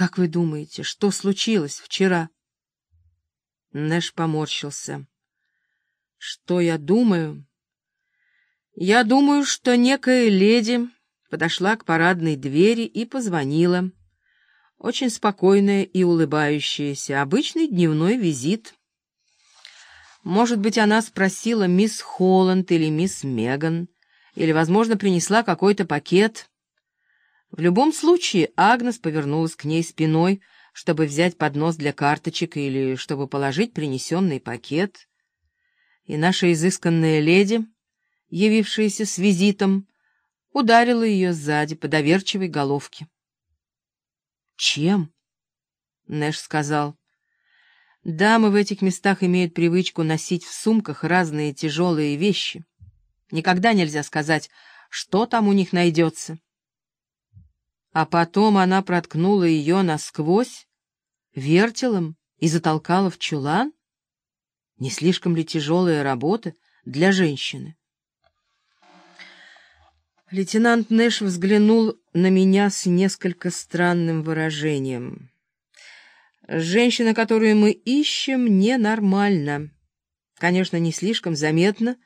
Как вы думаете, что случилось вчера? Нэш поморщился. Что я думаю? Я думаю, что некая леди подошла к парадной двери и позвонила. Очень спокойная и улыбающаяся. Обычный дневной визит. Может быть, она спросила мисс Холланд или мисс Меган, или, возможно, принесла какой-то пакет. В любом случае, Агнес повернулась к ней спиной, чтобы взять поднос для карточек или чтобы положить принесенный пакет. И наша изысканная леди, явившаяся с визитом, ударила ее сзади по доверчивой головке. «Чем?» — Нэш сказал. «Дамы в этих местах имеют привычку носить в сумках разные тяжелые вещи. Никогда нельзя сказать, что там у них найдется». А потом она проткнула ее насквозь, вертелом и затолкала в чулан? Не слишком ли тяжелая работа для женщины? Лейтенант Нэш взглянул на меня с несколько странным выражением. «Женщина, которую мы ищем, ненормальна. Конечно, не слишком заметно,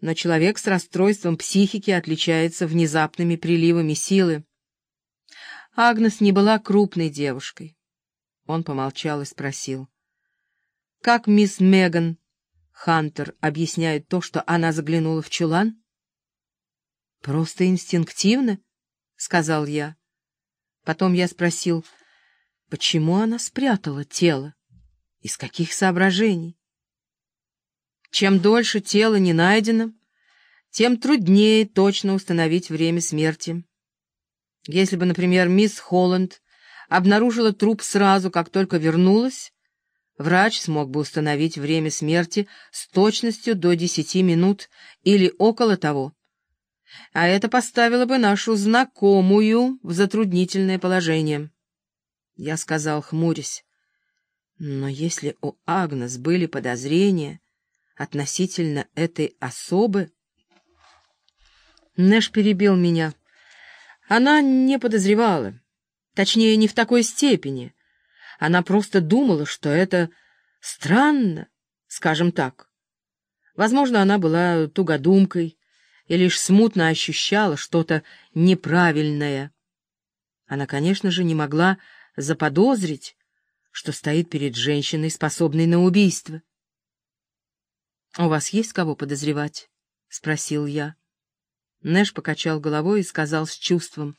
но человек с расстройством психики отличается внезапными приливами силы. Агнес не была крупной девушкой». Он помолчал и спросил. «Как мисс Меган Хантер объясняет то, что она заглянула в чулан?» «Просто инстинктивно», — сказал я. Потом я спросил, почему она спрятала тело, из каких соображений. Чем дольше тело не найдено, тем труднее точно установить время смерти. Если бы, например, мисс Холланд обнаружила труп сразу, как только вернулась, врач смог бы установить время смерти с точностью до десяти минут или около того а это поставило бы нашу знакомую в затруднительное положение. Я сказал, хмурясь, но если у Агнес были подозрения относительно этой особы... Нэш перебил меня. Она не подозревала, точнее, не в такой степени. Она просто думала, что это странно, скажем так. Возможно, она была тугодумкой, и лишь смутно ощущала что-то неправильное. Она, конечно же, не могла заподозрить, что стоит перед женщиной, способной на убийство. — У вас есть кого подозревать? — спросил я. Нэш покачал головой и сказал с чувством.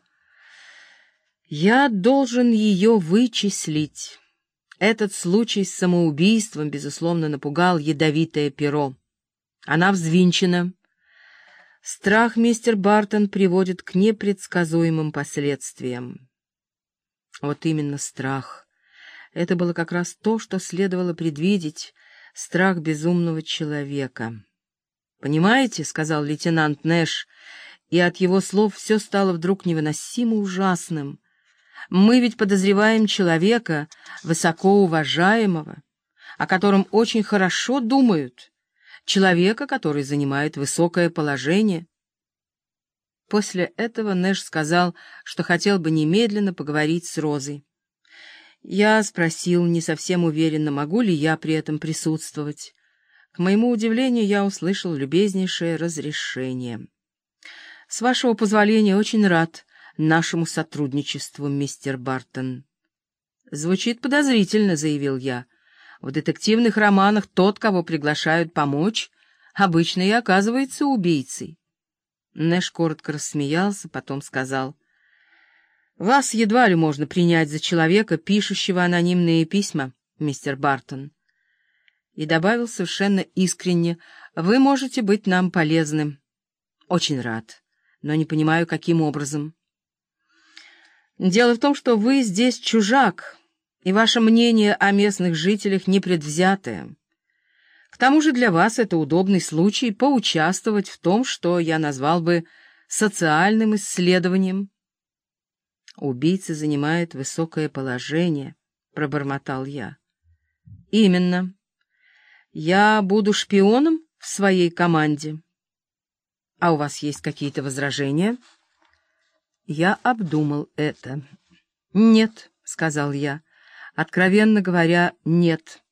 — Я должен ее вычислить. Этот случай с самоубийством, безусловно, напугал ядовитое перо. Она взвинчена, Страх, мистер Бартон, приводит к непредсказуемым последствиям. Вот именно страх. Это было как раз то, что следовало предвидеть, страх безумного человека. «Понимаете», — сказал лейтенант Нэш, и от его слов все стало вдруг невыносимо ужасным. «Мы ведь подозреваем человека, высокоуважаемого, о котором очень хорошо думают» человека, который занимает высокое положение. После этого Нэш сказал, что хотел бы немедленно поговорить с Розой. Я спросил, не совсем уверенно, могу ли я при этом присутствовать. К моему удивлению, я услышал любезнейшее разрешение. «С вашего позволения, очень рад нашему сотрудничеству, мистер Бартон». «Звучит подозрительно», — заявил я. В детективных романах тот, кого приглашают помочь, обычно и оказывается убийцей. Нэш коротко рассмеялся, потом сказал, «Вас едва ли можно принять за человека, пишущего анонимные письма, мистер Бартон». И добавил совершенно искренне, «Вы можете быть нам полезным». «Очень рад, но не понимаю, каким образом». «Дело в том, что вы здесь чужак», и ваше мнение о местных жителях непредвзятое. К тому же для вас это удобный случай поучаствовать в том, что я назвал бы социальным исследованием. Убийца занимает высокое положение, — пробормотал я. Именно. Я буду шпионом в своей команде. А у вас есть какие-то возражения? Я обдумал это. Нет. сказал я. «Откровенно говоря, нет».